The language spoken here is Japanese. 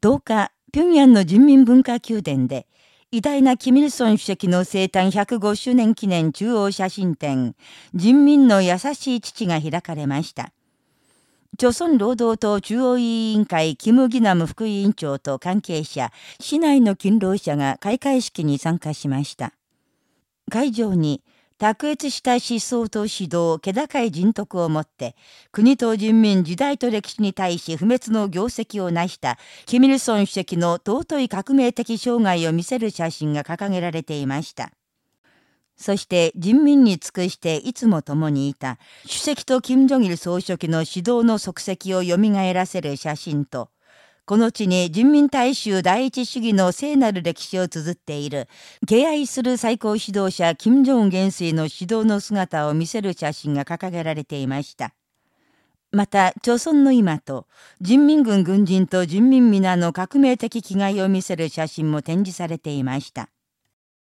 10日、平壌の人民文化宮殿で、偉大なキミルソン主席の生誕105周年記念中央写真展、人民の優しい父が開かれました。朝鮮労働党中央委員会キム・ギナム副委員長と関係者、市内の勤労者が開会式に参加しました。会場に、卓越した思想と指導、気高い人徳をもって、国と人民、時代と歴史に対し不滅の業績を成した、キミルソン主席の尊い革命的生涯を見せる写真が掲げられていました。そして人民に尽くしていつも共にいた主席と金正日総書記の指導の足跡を蘇らせる写真と、この地に人民大衆第一主義の聖なる歴史を綴っている、敬愛する最高指導者金正恩元帥の指導の姿を見せる写真が掲げられていました。また、朝鮮の今と、人民軍軍人と人民皆の革命的気概を見せる写真も展示されていました。